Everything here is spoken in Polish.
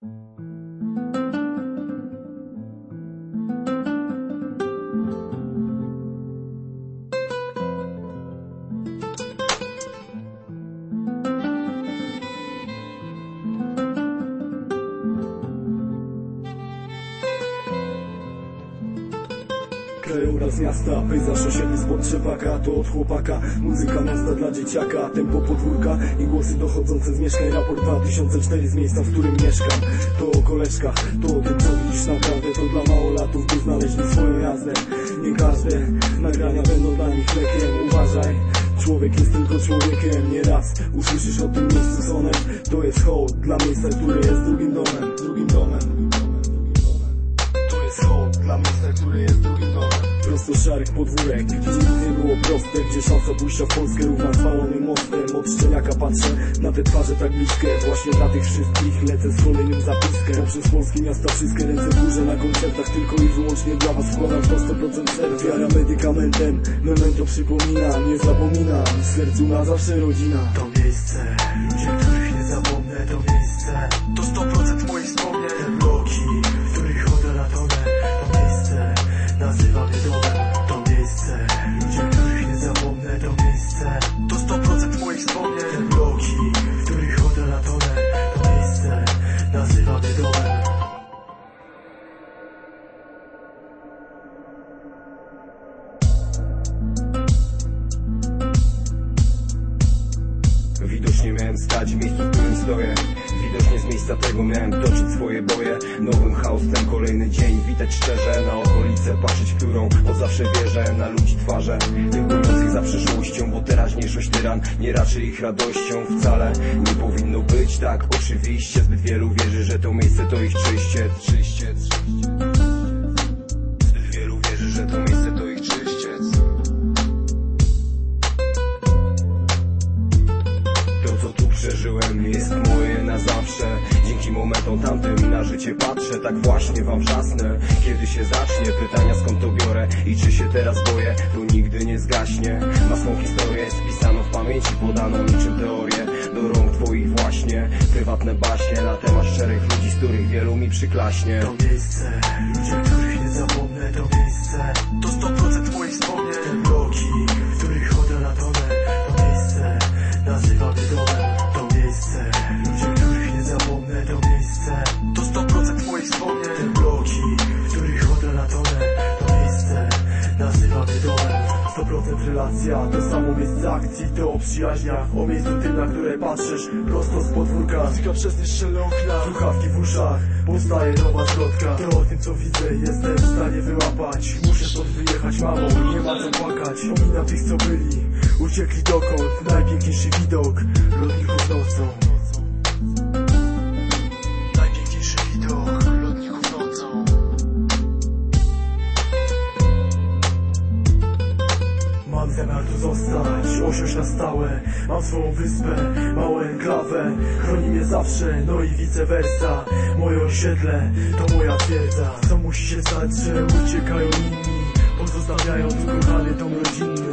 Thank you. Krajobraz miasta, pejzaż osiedli spod trzepaka To od chłopaka, muzyka miasta dla dzieciaka. Tempo podwórka i głosy dochodzące z mieszkań. Raport 2004 z miejsca, w którym mieszkam. To o koleżkach, to o tym co widzisz naprawdę. To dla małolatów, by znaleźli swoją jazdę Nie każde nagrania będą dla nich lekiem. Uważaj, Człowiek jest tylko człowiekiem. Nieraz usłyszysz o tym miejscu sonet To jest hołd dla miejsca, które jest drugim domem. Drugim domem. To jest hołd dla miejsca, które jest drugim domem Prosto szarych podwórek, gdzie nie było proste Gdzie szansa pójścia w Polskę równa chwalonym mostem. Od szczeniaka patrzę na te twarze bliskie. Właśnie dla tych wszystkich lecę z kolejnym zapiskę Poprzez polskie miasta wszystkie ręce w górze. Na koncertach Tylko i wyłącznie dla was wkładam to 100% serc Wiara medykamentem, memento przypomina Nie zapominam, w sercu na zawsze rodzina. To miejsce, ludzie, Widocznie miałem stać w miejscu, w którym stoję. Widocznie z miejsca tego miałem toczyć swoje boje. Nowym chaosem kolejny dzień. Witać szczerze na okolice Patrzeć, w którą od zawsze wierzę. Na ludzi twarze Wyglądających za przyszłością Bo teraźniejszość tyran nie raczy ich radością. Wcale nie powinno być tak Oczywiście. Zbyt wielu wierzy, że to miejsce to ich czyściec Czyściec Zbyt wielu wierzy, że to miejsce jest moje na zawsze. Dzięki momentom tamtym na życie patrzę Tak właśnie wam wrzasnę. Kiedy się zacznie pytania skąd to biorę I czy się teraz boję To nigdy nie zgaśnie. Ma swą historię spisaną w pamięci Podaną niczym teorię. Do rąk twoich właśnie Prywatne baśnie na temat szczerych ludzi Z których wielu mi przyklaśnie. To miejsce, ludzie, których nie zapomnę To miejsce, to 100% 100% relacja, to samo miejsce akcji To o przyjaźniach, o miejscu tym, na które patrzysz Prosto z podwórka, muzyka przez nieszczelny okna. Słuchawki w uszach, powstaje nowa zwrotka. To o tym co widzę, jestem w stanie wyłapać. Muszę stąd wyjechać mamo, nie ma co płakać. Pominam tych co byli, uciekli dokąd. Najpiękniejszy widok, zamiar tu zostać, osiąść na stałe. Mam swą wyspę, małą enklawę Chroni mnie zawsze, no i vice versa. Moje osiedle, to moja twierdza Co musi się stać, że uciekają inni? Pozostawiają tu kochany dom rodzinny